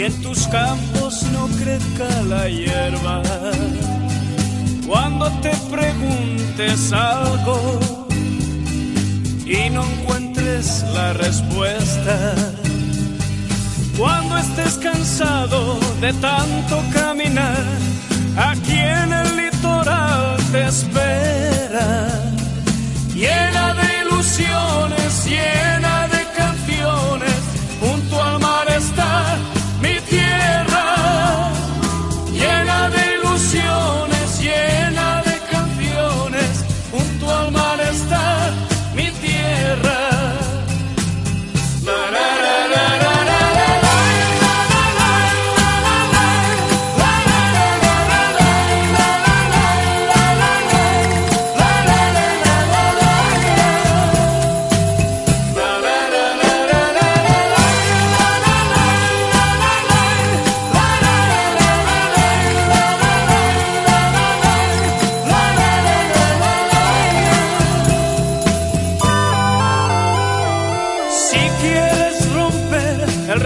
y en tus campos no crezca la hierba. Cuando te preguntes algo y no encuentres la respuesta. Cuando estés cansado de tanto caminar, aquí en el litoral te espera,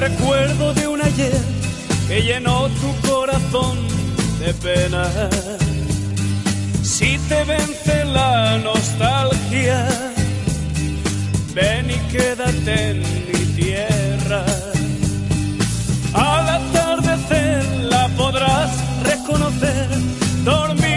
recuerdo de un ayer que llenó tu corazón de pena. Si te vence la nostalgia, ven y quédate en mi tierra. Al atardecer la podrás reconocer, dormir